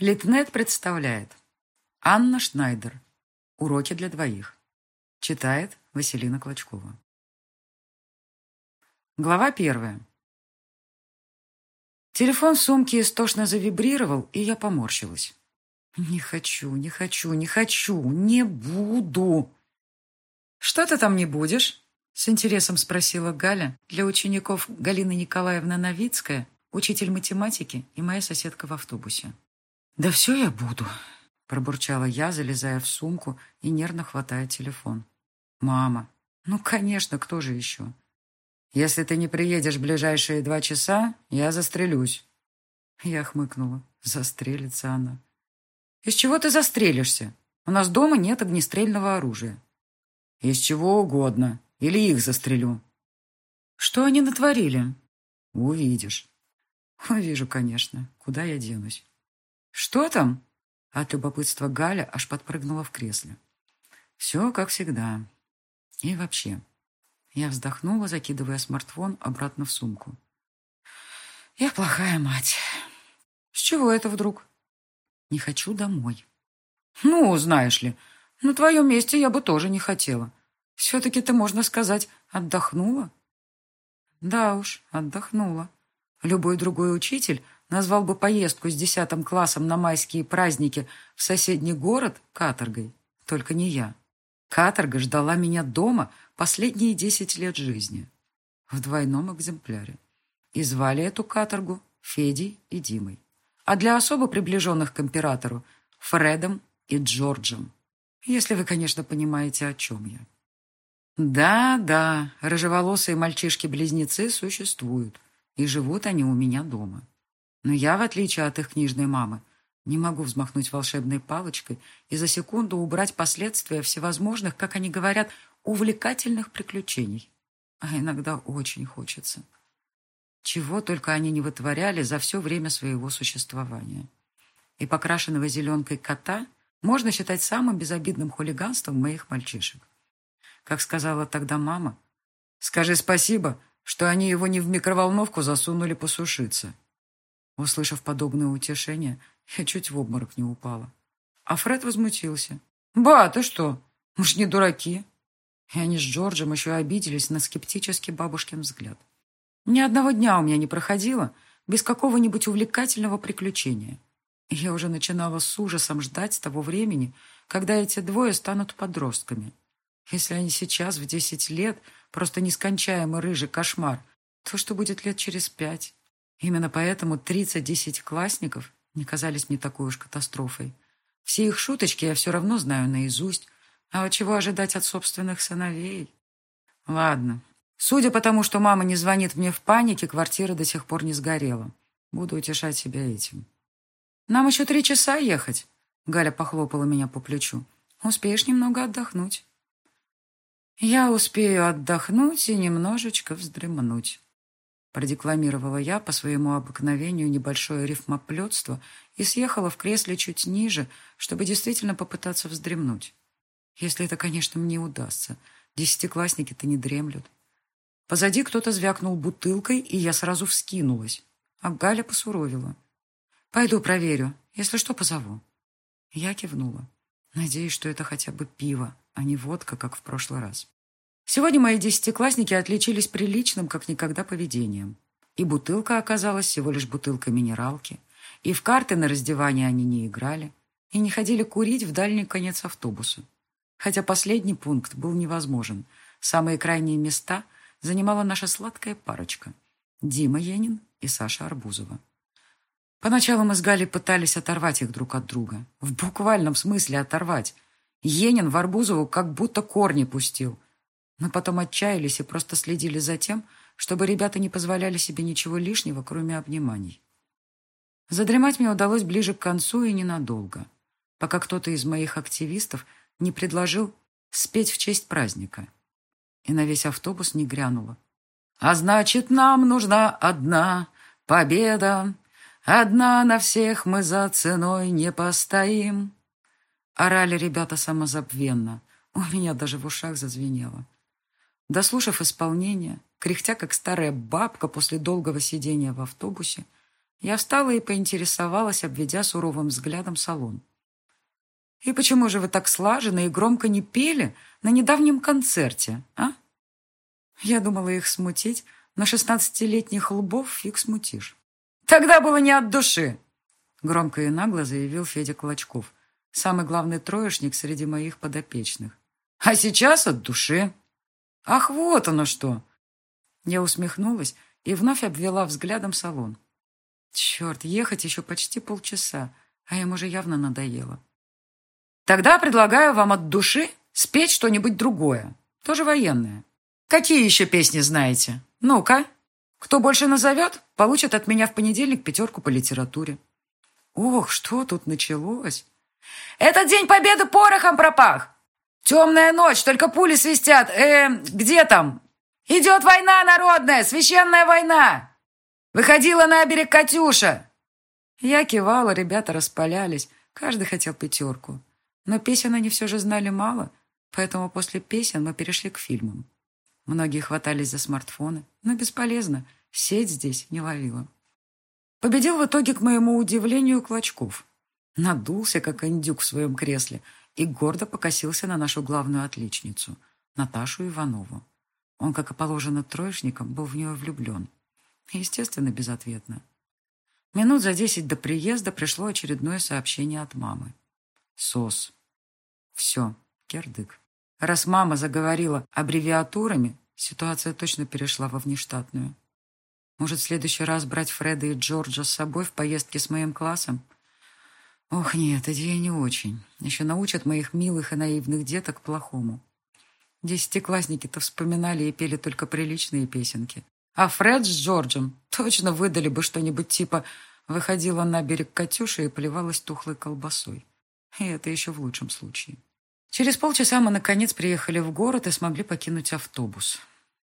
Литнет представляет Анна Шнайдер. Уроки для двоих. Читает Василина Клочкова. Глава первая. Телефон сумки истошно завибрировал, и я поморщилась. «Не хочу, не хочу, не хочу, не буду!» «Что ты там не будешь?» С интересом спросила Галя для учеников Галина Николаевна Новицкая, учитель математики и моя соседка в автобусе. «Да все я буду», — пробурчала я, залезая в сумку и нервно хватая телефон. «Мама, ну, конечно, кто же еще? Если ты не приедешь в ближайшие два часа, я застрелюсь». Я хмыкнула. Застрелится она. «Из чего ты застрелишься? У нас дома нет огнестрельного оружия». «Из чего угодно. Или их застрелю». «Что они натворили?» «Увидишь». «Увижу, конечно. Куда я денусь?» «Что там?» От любопытства Галя аж подпрыгнула в кресле. «Все как всегда. И вообще». Я вздохнула, закидывая смартфон обратно в сумку. «Я плохая мать. С чего это вдруг?» «Не хочу домой». «Ну, знаешь ли, на твоем месте я бы тоже не хотела. Все-таки ты, можно сказать, отдохнула?» «Да уж, отдохнула. Любой другой учитель назвал бы поездку с десятым классом на майские праздники в соседний город каторгой. Только не я. Каторга ждала меня дома последние десять лет жизни. В двойном экземпляре. И звали эту каторгу Федей и Димой. А для особо приближенных к императору Фредом и Джорджем. Если вы, конечно, понимаете, о чем я. Да, да, рыжеволосые мальчишки-близнецы существуют. И живут они у меня дома. Но я, в отличие от их книжной мамы, не могу взмахнуть волшебной палочкой и за секунду убрать последствия всевозможных, как они говорят, увлекательных приключений. А иногда очень хочется. Чего только они не вытворяли за все время своего существования. И покрашенного зеленкой кота можно считать самым безобидным хулиганством моих мальчишек. Как сказала тогда мама, «Скажи спасибо, что они его не в микроволновку засунули посушиться». Услышав подобное утешение, я чуть в обморок не упала. А Фред возмутился. «Ба, ты что? Мы ж не дураки!» И они с Джорджем еще обиделись на скептический бабушкин взгляд. Ни одного дня у меня не проходило без какого-нибудь увлекательного приключения. Я уже начинала с ужасом ждать того времени, когда эти двое станут подростками. Если они сейчас, в десять лет, просто нескончаемый рыжий кошмар, то что будет лет через пять? Именно поэтому 30 десятиклассников не казались мне такой уж катастрофой. Все их шуточки я все равно знаю наизусть. А вот чего ожидать от собственных сыновей? Ладно. Судя по тому, что мама не звонит мне в панике, квартира до сих пор не сгорела. Буду утешать себя этим. Нам еще три часа ехать. Галя похлопала меня по плечу. Успеешь немного отдохнуть. Я успею отдохнуть и немножечко вздремнуть продекламировала я по своему обыкновению небольшое рифмоплетство и съехала в кресле чуть ниже, чтобы действительно попытаться вздремнуть. Если это, конечно, мне удастся. Десятиклассники-то не дремлют. Позади кто-то звякнул бутылкой, и я сразу вскинулась. А Галя посуровила. «Пойду проверю. Если что, позову». Я кивнула. Надеюсь, что это хотя бы пиво, а не водка, как в прошлый раз. Сегодня мои десятиклассники отличились приличным, как никогда, поведением. И бутылка оказалась всего лишь бутылкой минералки. И в карты на раздевание они не играли. И не ходили курить в дальний конец автобуса. Хотя последний пункт был невозможен. Самые крайние места занимала наша сладкая парочка. Дима Енин и Саша Арбузова. Поначалу мы с Галей пытались оторвать их друг от друга. В буквальном смысле оторвать. Енин в Арбузову как будто корни пустил – но потом отчаялись и просто следили за тем, чтобы ребята не позволяли себе ничего лишнего, кроме обниманий. Задремать мне удалось ближе к концу и ненадолго, пока кто-то из моих активистов не предложил спеть в честь праздника. И на весь автобус не грянуло. «А значит, нам нужна одна победа, одна на всех мы за ценой не постоим». Орали ребята самозабвенно. У меня даже в ушах зазвенело. Дослушав исполнение, кряхтя как старая бабка после долгого сидения в автобусе, Я встала и поинтересовалась, обведя суровым взглядом салон. «И почему же вы так слаженно и громко не пели на недавнем концерте, а?» Я думала их смутить, но шестнадцатилетних лбов фиг смутишь. «Тогда было не от души!» Громко и нагло заявил Федя Клочков, самый главный троечник среди моих подопечных. «А сейчас от души!» «Ах, вот оно что!» Я усмехнулась и вновь обвела взглядом салон. Черт, ехать еще почти полчаса, а им уже явно надоело. Тогда предлагаю вам от души спеть что-нибудь другое, тоже военное. Какие еще песни знаете? Ну-ка. Кто больше назовет, получит от меня в понедельник пятерку по литературе. Ох, что тут началось? Этот день победы порохом пропах. Темная ночь, только пули свистят. Э, где там? Идет война народная, священная война. Выходила на берег Катюша. Я кивала, ребята распалялись. Каждый хотел пятерку. Но песен они все же знали мало, поэтому после песен мы перешли к фильмам. Многие хватались за смартфоны, но бесполезно, сеть здесь не ловила. Победил в итоге, к моему удивлению, Клочков. Надулся, как индюк в своем кресле, и гордо покосился на нашу главную отличницу, Наташу Иванову. Он, как и положено троечникам, был в нее влюблен. Естественно, безответно. Минут за десять до приезда пришло очередное сообщение от мамы. СОС. Все, кирдык. Раз мама заговорила аббревиатурами, ситуация точно перешла во внештатную. Может, в следующий раз брать Фреда и Джорджа с собой в поездке с моим классом? Ох, нет, идея не очень. Еще научат моих милых и наивных деток плохому. Десятиклассники-то вспоминали и пели только приличные песенки. А Фред с Джорджем точно выдали бы что-нибудь типа «выходила на берег Катюша и поливалась тухлой колбасой». И это еще в лучшем случае. Через полчаса мы, наконец, приехали в город и смогли покинуть автобус.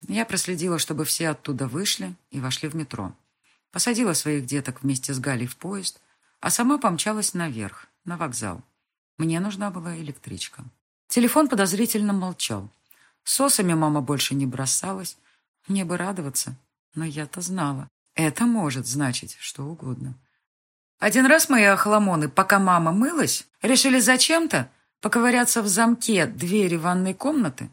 Я проследила, чтобы все оттуда вышли и вошли в метро. Посадила своих деток вместе с Галей в поезд, а сама помчалась наверх, на вокзал. Мне нужна была электричка. Телефон подозрительно молчал. Сосами мама больше не бросалась. Мне бы радоваться, но я-то знала. Это может значить что угодно. Один раз мои охламоны, пока мама мылась, решили зачем-то Поковыряться в замке двери ванной комнаты?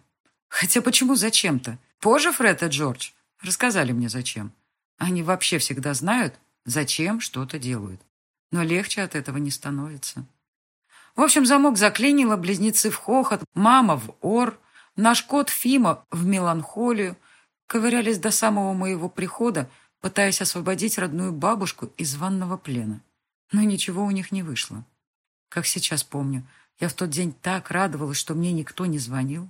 Хотя почему зачем-то? Позже Фред и Джордж рассказали мне зачем. Они вообще всегда знают, зачем что-то делают. Но легче от этого не становится. В общем, замок заклинило, близнецы в хохот, мама в ор, наш кот Фима в меланхолию. Ковырялись до самого моего прихода, пытаясь освободить родную бабушку из ванного плена. Но ничего у них не вышло. Как сейчас помню, я в тот день так радовалась, что мне никто не звонил.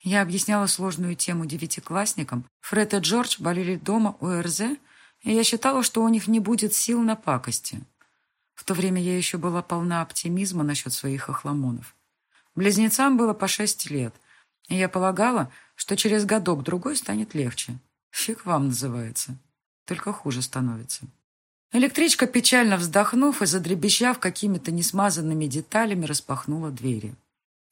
Я объясняла сложную тему девятиклассникам. Фред и Джордж болели дома у РЗ, и я считала, что у них не будет сил на пакости. В то время я еще была полна оптимизма насчет своих охламонов. Близнецам было по шесть лет, и я полагала, что через годок-другой станет легче. Фиг вам называется. Только хуже становится. Электричка, печально вздохнув и задребещав какими-то несмазанными деталями, распахнула двери.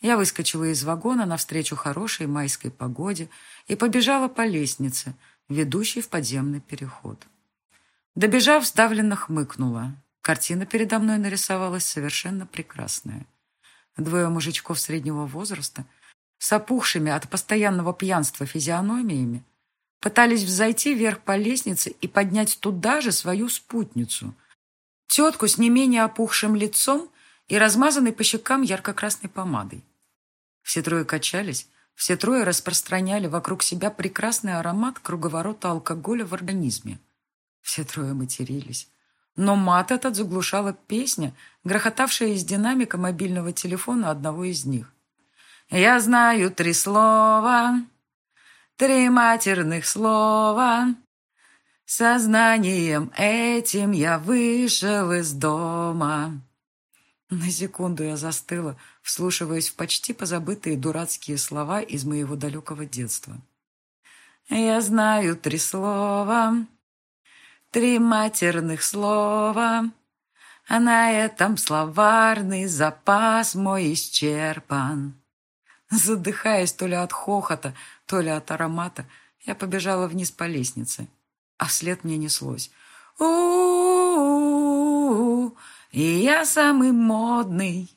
Я выскочила из вагона навстречу хорошей майской погоде и побежала по лестнице, ведущей в подземный переход. Добежав, сдавленно хмыкнула. Картина передо мной нарисовалась совершенно прекрасная. Двое мужичков среднего возраста с опухшими от постоянного пьянства физиономиями Пытались взойти вверх по лестнице и поднять туда же свою спутницу. Тетку с не менее опухшим лицом и размазанной по щекам ярко-красной помадой. Все трое качались, все трое распространяли вокруг себя прекрасный аромат круговорота алкоголя в организме. Все трое матерились. Но мат этот заглушала песня, грохотавшая из динамика мобильного телефона одного из них. «Я знаю три слова, Три матерных слова. Сознанием этим я вышел из дома. На секунду я застыла, вслушиваясь в почти позабытые дурацкие слова из моего далекого детства. Я знаю три слова, три матерных слова, а на этом словарный запас мой исчерпан. Задыхаясь то ли от хохота, то ли от аромата, я побежала вниз по лестнице. А вслед мне неслось. у И я самый модный.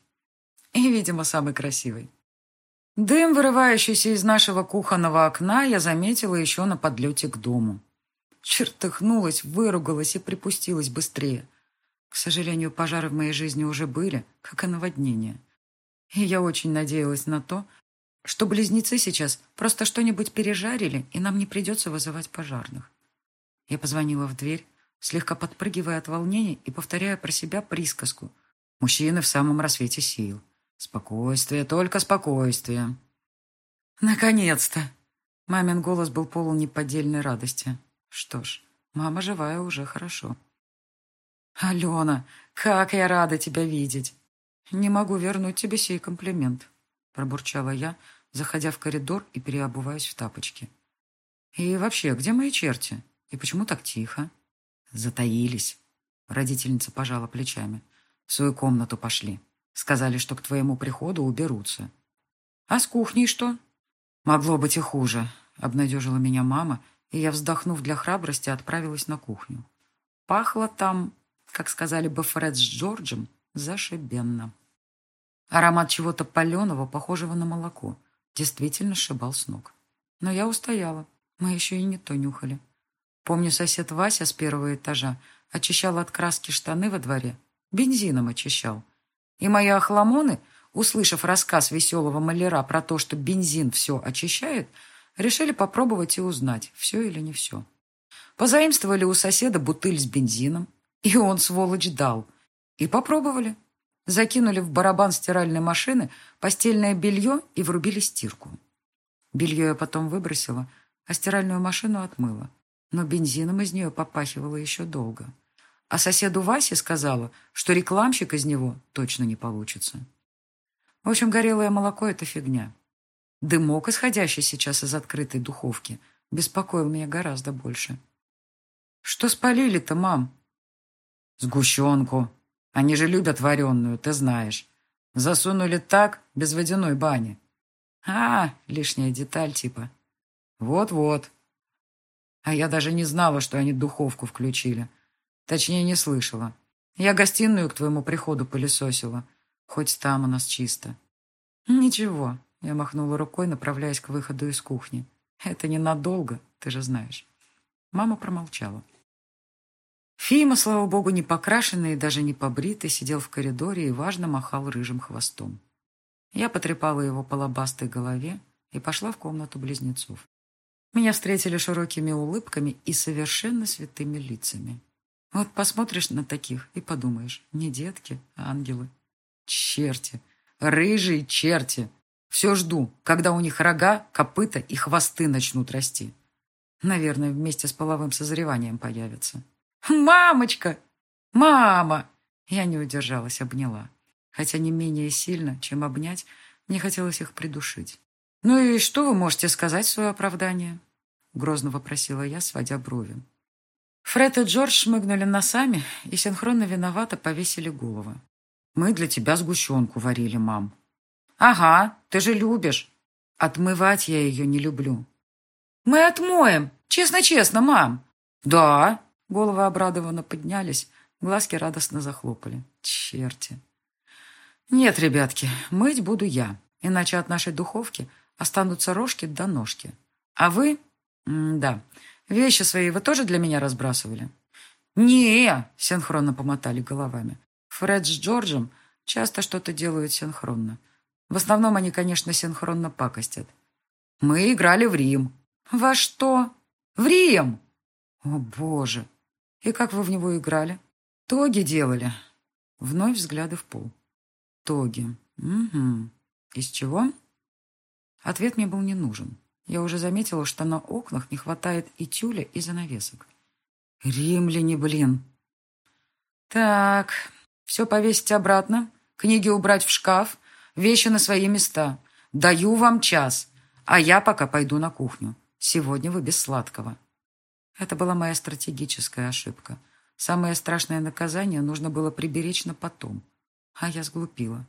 И, видимо, самый красивый. Дым, вырывающийся из нашего кухонного окна, я заметила еще на подлете к дому. Чертыхнулась, выругалась и припустилась быстрее. К сожалению, пожары в моей жизни уже были, как и наводнения. И я очень надеялась на то, что близнецы сейчас просто что-нибудь пережарили, и нам не придется вызывать пожарных. Я позвонила в дверь, слегка подпрыгивая от волнения и повторяя про себя присказку. Мужчины в самом рассвете сил. Спокойствие, только спокойствие. Наконец-то! Мамин голос был полон неподдельной радости. Что ж, мама живая уже хорошо. «Алена, как я рада тебя видеть!» «Не могу вернуть тебе сей комплимент», — пробурчала я, заходя в коридор и переобуваясь в тапочки. «И вообще, где мои черти? И почему так тихо?» «Затаились», — родительница пожала плечами. «В свою комнату пошли. Сказали, что к твоему приходу уберутся». «А с кухней что?» «Могло быть и хуже», — обнадежила меня мама, и я, вздохнув для храбрости, отправилась на кухню. Пахло там, как сказали бы Фред с Джорджем, зашибенно. Аромат чего-то паленого, похожего на молоко, действительно сшибал с ног. Но я устояла. Мы еще и не то нюхали. Помню, сосед Вася с первого этажа очищал от краски штаны во дворе. Бензином очищал. И мои охламоны, услышав рассказ веселого маляра про то, что бензин все очищает, решили попробовать и узнать, все или не все. Позаимствовали у соседа бутыль с бензином, и он, сволочь, дал. И попробовали. Закинули в барабан стиральной машины постельное белье и врубили стирку. Белье я потом выбросила, а стиральную машину отмыла. Но бензином из нее попахивало еще долго. А соседу Васе сказала, что рекламщик из него точно не получится. В общем, горелое молоко — это фигня. Дымок, исходящий сейчас из открытой духовки, беспокоил меня гораздо больше. «Что спалили-то, мам?» «Сгущенку. Они же любят вареную, ты знаешь. Засунули так, без водяной бани. А, лишняя деталь типа. Вот-вот. А я даже не знала, что они духовку включили. Точнее, не слышала. Я гостиную к твоему приходу пылесосила. Хоть там у нас чисто. Ничего, я махнула рукой, направляясь к выходу из кухни. Это ненадолго, ты же знаешь. Мама промолчала. Фима, слава богу, не покрашенный и даже не побритый, сидел в коридоре и важно махал рыжим хвостом. Я потрепала его по лобастой голове и пошла в комнату близнецов. Меня встретили широкими улыбками и совершенно святыми лицами. Вот посмотришь на таких и подумаешь, не детки, а ангелы. Черти, рыжие черти. Все жду, когда у них рога, копыта и хвосты начнут расти. Наверное, вместе с половым созреванием появятся. «Мамочка! Мама!» Я не удержалась, обняла. Хотя не менее сильно, чем обнять, мне хотелось их придушить. «Ну и что вы можете сказать в свое оправдание?» Грозно вопросила я, сводя брови. Фред и Джордж шмыгнули носами и синхронно виновато повесили головы. «Мы для тебя сгущенку варили, мам». «Ага, ты же любишь». «Отмывать я ее не люблю». «Мы отмоем. Честно-честно, мам». «Да, Головы обрадованно поднялись, глазки радостно захлопали. Черти. Нет, ребятки, мыть буду я, иначе от нашей духовки останутся рожки до ножки. А вы? М да. Вещи свои вы тоже для меня разбрасывали? не синхронно помотали головами. Фред с Джорджем часто что-то делают синхронно. В основном они, конечно, синхронно пакостят. Мы играли в Рим. Во что? В Рим! О, боже! И как вы в него играли? Тоги делали. Вновь взгляды в пол. Тоги. Угу. Из чего? Ответ мне был не нужен. Я уже заметила, что на окнах не хватает и тюля, и занавесок. Римляне, блин. Так, все повесить обратно, книги убрать в шкаф, вещи на свои места. Даю вам час, а я пока пойду на кухню. Сегодня вы без сладкого. Это была моя стратегическая ошибка. Самое страшное наказание нужно было приберечь на потом. А я сглупила.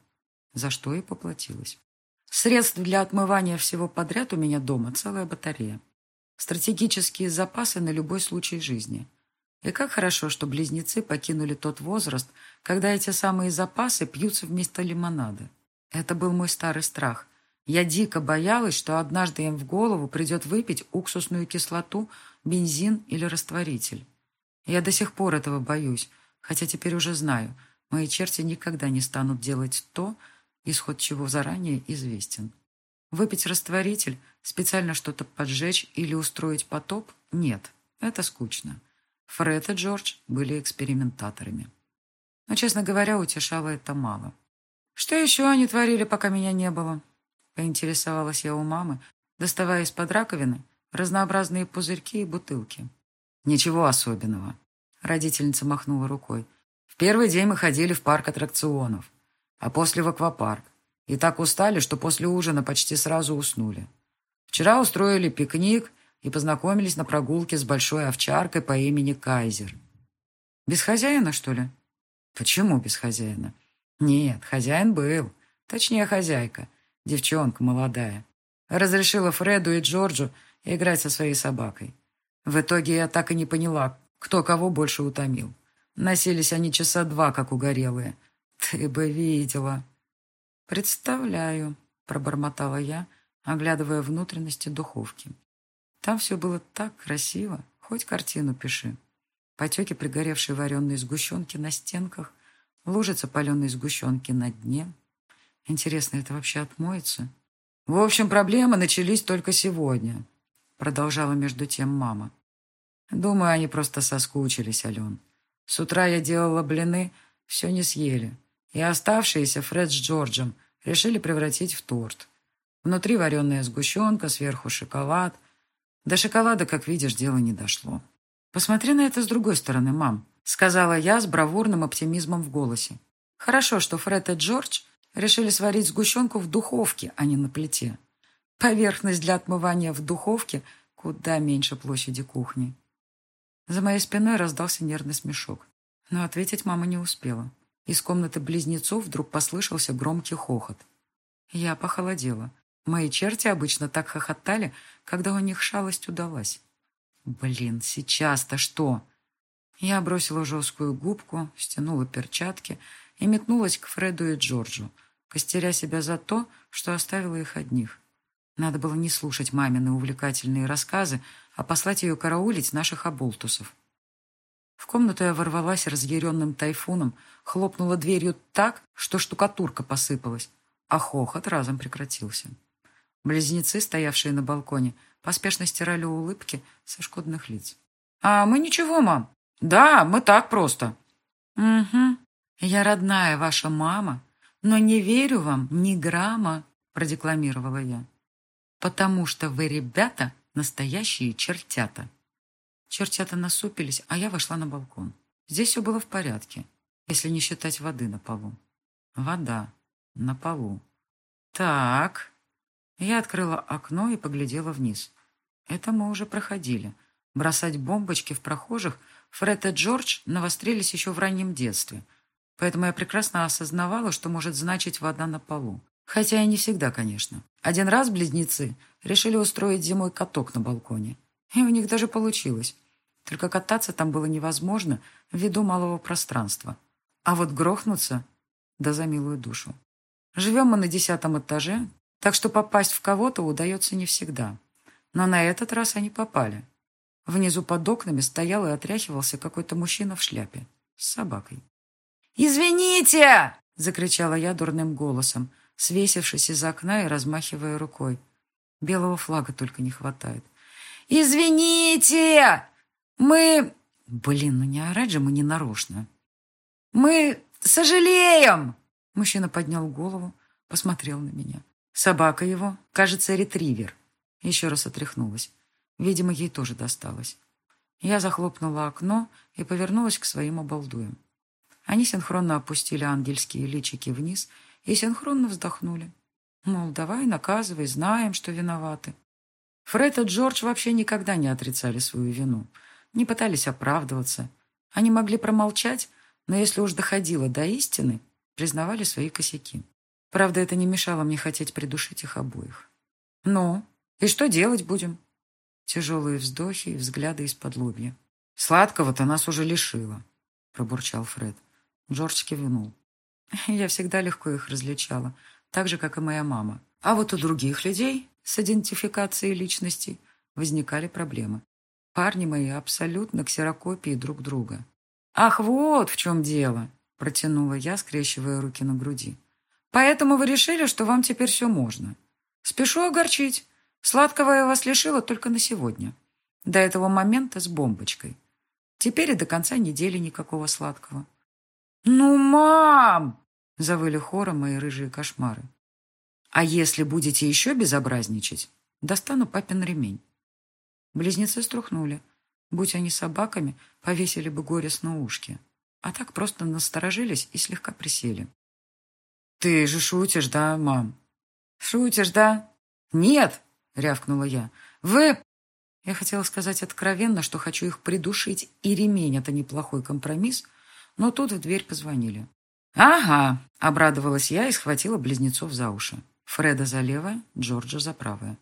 За что и поплатилась. Средств для отмывания всего подряд у меня дома целая батарея. Стратегические запасы на любой случай жизни. И как хорошо, что близнецы покинули тот возраст, когда эти самые запасы пьются вместо лимонада. Это был мой старый страх. Я дико боялась, что однажды им в голову придет выпить уксусную кислоту, бензин или растворитель. Я до сих пор этого боюсь, хотя теперь уже знаю, мои черти никогда не станут делать то, исход чего заранее известен. Выпить растворитель, специально что-то поджечь или устроить потоп – нет, это скучно. Фред и Джордж были экспериментаторами. Но, честно говоря, утешало это мало. Что еще они творили, пока меня не было? Поинтересовалась я у мамы, доставая из-под раковины разнообразные пузырьки и бутылки. Ничего особенного. Родительница махнула рукой. В первый день мы ходили в парк аттракционов, а после в аквапарк. И так устали, что после ужина почти сразу уснули. Вчера устроили пикник и познакомились на прогулке с большой овчаркой по имени Кайзер. Без хозяина, что ли? Почему без хозяина? Нет, хозяин был. Точнее, хозяйка. Девчонка молодая. Разрешила Фреду и Джорджу играть со своей собакой. В итоге я так и не поняла, кто кого больше утомил. Носились они часа два, как угорелые. Ты бы видела. Представляю, пробормотала я, оглядывая внутренности духовки. Там все было так красиво, хоть картину пиши. Потеки пригоревшей вареной сгущенки на стенках, лужица паленой сгущенки на дне. Интересно, это вообще отмоется? В общем, проблемы начались только сегодня, продолжала между тем мама. Думаю, они просто соскучились, Ален. С утра я делала блины, все не съели. И оставшиеся Фред с Джорджем решили превратить в торт. Внутри вареная сгущенка, сверху шоколад – до шоколада, как видишь, дело не дошло. «Посмотри на это с другой стороны, мам», — сказала я с бравурным оптимизмом в голосе. «Хорошо, что Фред и Джордж решили сварить сгущенку в духовке, а не на плите. Поверхность для отмывания в духовке куда меньше площади кухни». За моей спиной раздался нервный смешок. Но ответить мама не успела. Из комнаты близнецов вдруг послышался громкий хохот. Я похолодела. Мои черти обычно так хохотали, когда у них шалость удалась. Блин, сейчас-то что? Я бросила жесткую губку, стянула перчатки и метнулась к Фреду и Джорджу, костеря себя за то, что оставила их одних. Надо было не слушать мамины увлекательные рассказы, а послать ее караулить наших оболтусов. В комнату я ворвалась разъяренным тайфуном, хлопнула дверью так, что штукатурка посыпалась, а хохот разом прекратился. Близнецы, стоявшие на балконе, поспешно стирали улыбки со шкодных лиц. «А мы ничего, мам. Да, мы так просто». «Угу. Я родная ваша мама, но не верю вам ни грамма», продекламировала я. «Потому что вы, ребята, настоящие чертята». Чертята насупились, а я вошла на балкон. Здесь все было в порядке, если не считать воды на полу. Вода на полу. Так, я открыла окно и поглядела вниз. Это мы уже проходили. Бросать бомбочки в прохожих Фред и Джордж навострились еще в раннем детстве. Поэтому я прекрасно осознавала, что может значить вода на полу. Хотя и не всегда, конечно. Один раз близнецы решили устроить зимой каток на балконе. И у них даже получилось. Только кататься там было невозможно ввиду малого пространства. А вот грохнуться, да за милую душу. Живем мы на десятом этаже, так что попасть в кого-то удается не всегда. Но на этот раз они попали. Внизу под окнами стоял и отряхивался какой-то мужчина в шляпе с собакой. «Извините!» — закричала я дурным голосом, свесившись из окна и размахивая рукой. Белого флага только не хватает. «Извините! Мы...» Блин, ну не орать же мы не нарочно. «Мы сожалеем!» Мужчина поднял голову, посмотрел на меня. Собака его, кажется, ретривер. Еще раз отряхнулась. Видимо, ей тоже досталось. Я захлопнула окно и повернулась к своим обалдуям. Они синхронно опустили ангельские личики вниз и синхронно вздохнули. Мол, давай, наказывай, знаем, что виноваты. Фред и Джордж вообще никогда не отрицали свою вину, не пытались оправдываться. Они могли промолчать, но если уж доходило до истины, признавали свои косяки. Правда, это не мешало мне хотеть придушить их обоих. «Ну, и что делать будем?» Тяжелые вздохи и взгляды из-под лобья. Сладкого-то нас уже лишила, пробурчал Фред. Джордж кивнул. Я всегда легко их различала, так же, как и моя мама. А вот у других людей с идентификацией личностей возникали проблемы. Парни мои абсолютно ксерокопии друг друга. «Ах, вот в чем дело!» – протянула я, скрещивая руки на груди. «Поэтому вы решили, что вам теперь все можно. Спешу огорчить. Сладкого я вас лишила только на сегодня. До этого момента с бомбочкой. Теперь и до конца недели никакого сладкого». «Ну, мам!» – завыли хором мои рыжие кошмары. «А если будете еще безобразничать, достану папин ремень». Близнецы струхнули. Будь они собаками, повесили бы горестно ушки. А так просто насторожились и слегка присели. «Ты же шутишь, да, мам?» «Шутишь, да?» «Нет!» — рявкнула я. «Вы...» Я хотела сказать откровенно, что хочу их придушить, и ремень — это неплохой компромисс, но тут в дверь позвонили. «Ага!» — обрадовалась я и схватила близнецов за уши. Фреда за левое, Джорджа за правое.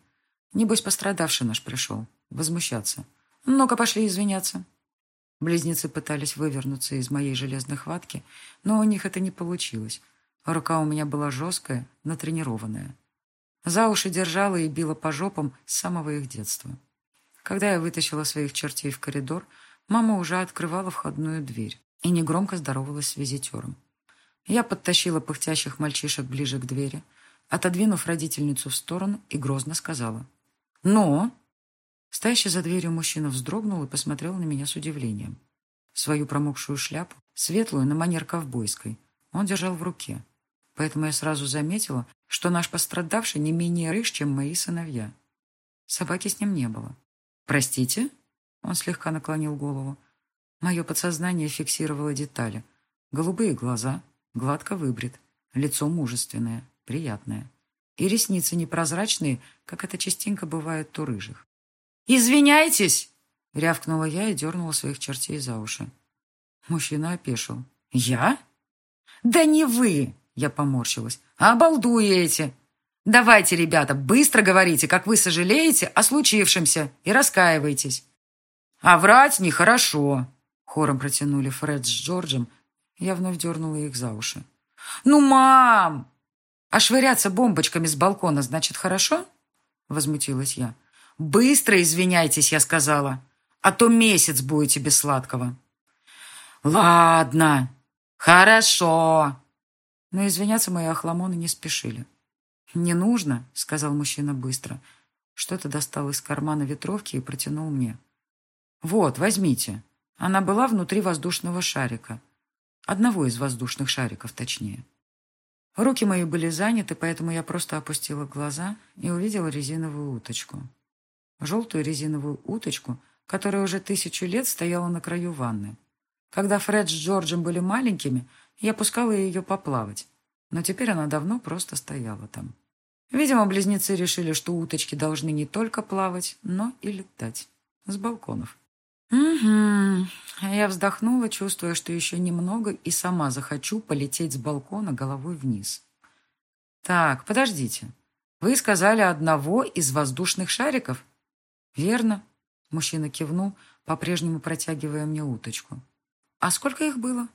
Небось, пострадавший наш пришел. Возмущаться. Ну-ка, пошли извиняться. Близнецы пытались вывернуться из моей железной хватки, но у них это не получилось. Рука у меня была жесткая, натренированная. За уши держала и била по жопам с самого их детства. Когда я вытащила своих чертей в коридор, мама уже открывала входную дверь и негромко здоровалась с визитером. Я подтащила пыхтящих мальчишек ближе к двери, отодвинув родительницу в сторону и грозно сказала. «Ну, Стоящий за дверью мужчина вздрогнул и посмотрел на меня с удивлением. Свою промокшую шляпу, светлую на манер ковбойской, он держал в руке. Поэтому я сразу заметила, что наш пострадавший не менее рыж, чем мои сыновья. Собаки с ним не было. «Простите?» Он слегка наклонил голову. Мое подсознание фиксировало детали. Голубые глаза, гладко выбрит, лицо мужественное, приятное. И ресницы непрозрачные, как это частенько бывает у рыжих. «Извиняйтесь!» — рявкнула я и дернула своих чертей за уши. Мужчина опешил. «Я?» «Да не вы!» — я поморщилась. «Обалдуете! Давайте, ребята, быстро говорите, как вы сожалеете о случившемся и раскаиваетесь». «А врать нехорошо!» — хором протянули Фред с Джорджем. Я вновь дернула их за уши. «Ну, мам!» «А швыряться бомбочками с балкона, значит, хорошо?» — возмутилась я. «Быстро извиняйтесь», я сказала, «а то месяц будете без сладкого». «Ладно, хорошо». Но извиняться мои охламоны не спешили. «Не нужно», — сказал мужчина быстро. Что-то достал из кармана ветровки и протянул мне. «Вот, возьмите». Она была внутри воздушного шарика. Одного из воздушных шариков, точнее. Руки мои были заняты, поэтому я просто опустила глаза и увидела резиновую уточку желтую резиновую уточку, которая уже тысячу лет стояла на краю ванны. Когда Фред с Джорджем были маленькими, я пускала ее поплавать, но теперь она давно просто стояла там. Видимо, близнецы решили, что уточки должны не только плавать, но и летать. С балконов. «Угу». Я вздохнула, чувствуя, что еще немного и сама захочу полететь с балкона головой вниз. «Так, подождите. Вы сказали одного из воздушных шариков?» «Верно», — мужчина кивнул, по-прежнему протягивая мне уточку. «А сколько их было?»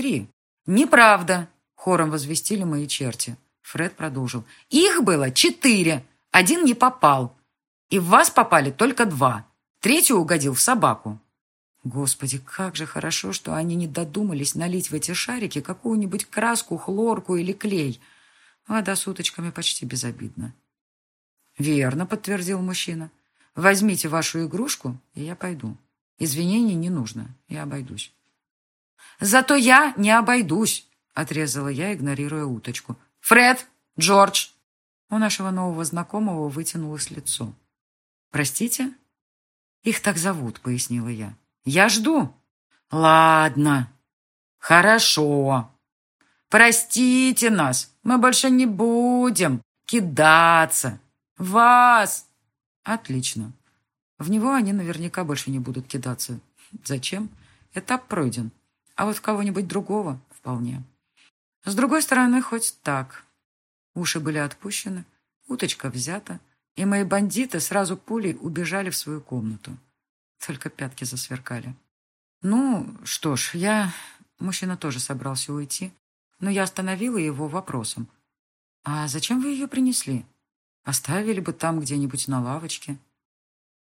«Три». «Неправда», — хором возвестили мои черти. Фред продолжил. «Их было четыре. Один не попал. И в вас попали только два. Третий угодил в собаку». Господи, как же хорошо, что они не додумались налить в эти шарики какую-нибудь краску, хлорку или клей. Вода с уточками почти безобидна. «Верно», — подтвердил мужчина. Возьмите вашу игрушку, и я пойду. Извинений не нужно, я обойдусь. Зато я не обойдусь, отрезала я, игнорируя уточку. Фред, Джордж. У нашего нового знакомого вытянулось лицо. Простите? Их так зовут, пояснила я. Я жду. Ладно. Хорошо. Простите нас, мы больше не будем кидаться. Вас Отлично. В него они наверняка больше не будут кидаться. Зачем? Этап пройден. А вот в кого-нибудь другого вполне. С другой стороны, хоть так. Уши были отпущены, уточка взята, и мои бандиты сразу пулей убежали в свою комнату. Только пятки засверкали. Ну, что ж, я... Мужчина тоже собрался уйти, но я остановила его вопросом. «А зачем вы ее принесли? Оставили бы там где-нибудь на лавочке».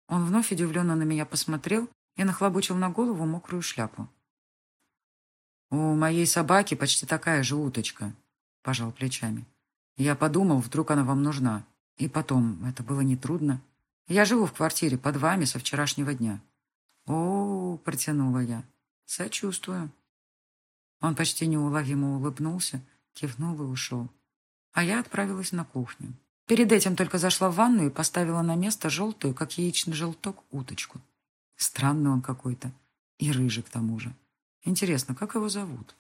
Он вновь удивленно на меня посмотрел и нахлобучил на голову мокрую шляпу. «У моей собаки почти такая же уточка», — пожал плечами. «Я подумал, вдруг она вам нужна. И потом, это было нетрудно. Я живу в квартире под вами со вчерашнего дня». «О, — протянула я, — сочувствую». Он почти неуловимо улыбнулся, кивнул и ушел. А я отправилась на кухню. Перед этим только зашла в ванну и поставила на место желтую, как яичный желток, уточку. Странный он какой-то. И рыжий к тому же. Интересно, как его зовут?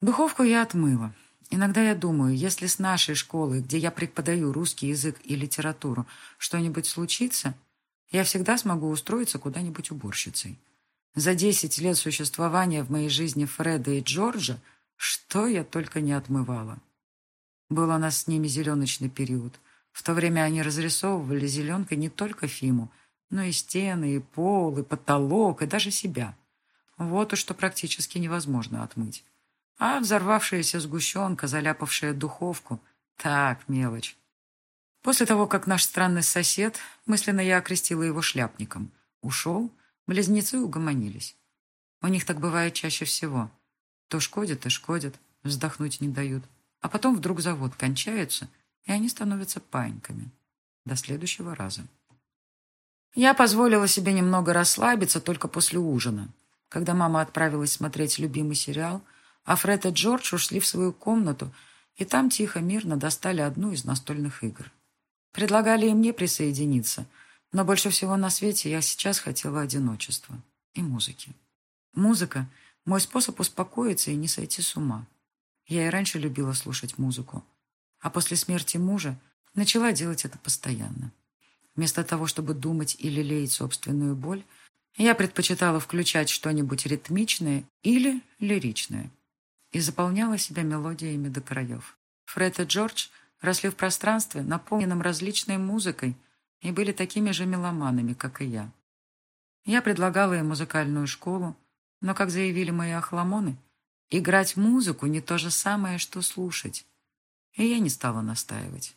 Духовку я отмыла. Иногда я думаю, если с нашей школы, где я преподаю русский язык и литературу, что-нибудь случится, я всегда смогу устроиться куда-нибудь уборщицей. За десять лет существования в моей жизни Фреда и Джорджа что я только не отмывала. Был у нас с ними зеленочный период. В то время они разрисовывали зеленкой не только Фиму, но и стены, и пол, и потолок, и даже себя. Вот уж что практически невозможно отмыть. А взорвавшаяся сгущенка, заляпавшая духовку — так, мелочь. После того, как наш странный сосед, мысленно я окрестила его шляпником, ушел, близнецы угомонились. У них так бывает чаще всего. То шкодят и шкодят, вздохнуть не дают. А потом вдруг завод кончается, и они становятся паиньками. До следующего раза. Я позволила себе немного расслабиться только после ужина, когда мама отправилась смотреть любимый сериал, а Фред и Джордж ушли в свою комнату, и там тихо, мирно достали одну из настольных игр. Предлагали и мне присоединиться, но больше всего на свете я сейчас хотела одиночества и музыки. Музыка — мой способ успокоиться и не сойти с ума. Я и раньше любила слушать музыку, а после смерти мужа начала делать это постоянно. Вместо того, чтобы думать или леять собственную боль, я предпочитала включать что-нибудь ритмичное или лиричное и заполняла себя мелодиями до краев. Фред и Джордж росли в пространстве, наполненном различной музыкой, и были такими же меломанами, как и я. Я предлагала им музыкальную школу, но, как заявили мои охламоны, играть музыку не то же самое, что слушать. И я не стала настаивать.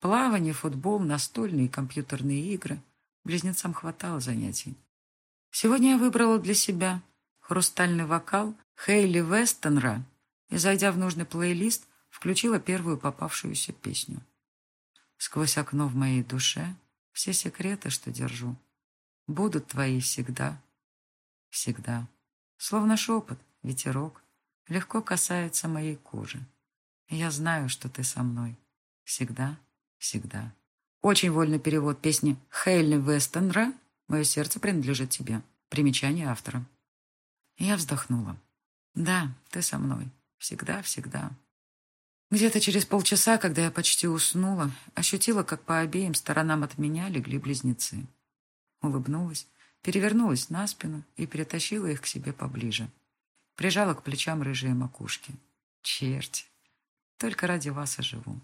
Плавание, футбол, настольные и компьютерные игры. Близнецам хватало занятий. Сегодня я выбрала для себя хрустальный вокал Хейли Вестенра и, зайдя в нужный плейлист, включила первую попавшуюся песню. Сквозь окно в моей душе все секреты, что держу, будут твои всегда, всегда. Словно шепот, ветерок, легко касается моей кожи. Я знаю, что ты со мной. Всегда, всегда. Очень вольный перевод песни Хейли Вестенра «Мое сердце принадлежит тебе». Примечание автора. Я вздохнула. Да, ты со мной. Всегда, всегда. Где-то через полчаса, когда я почти уснула, ощутила, как по обеим сторонам от меня легли близнецы. Улыбнулась, перевернулась на спину и перетащила их к себе поближе. Прижала к плечам рыжие макушки. Черти! Только ради вас и живу.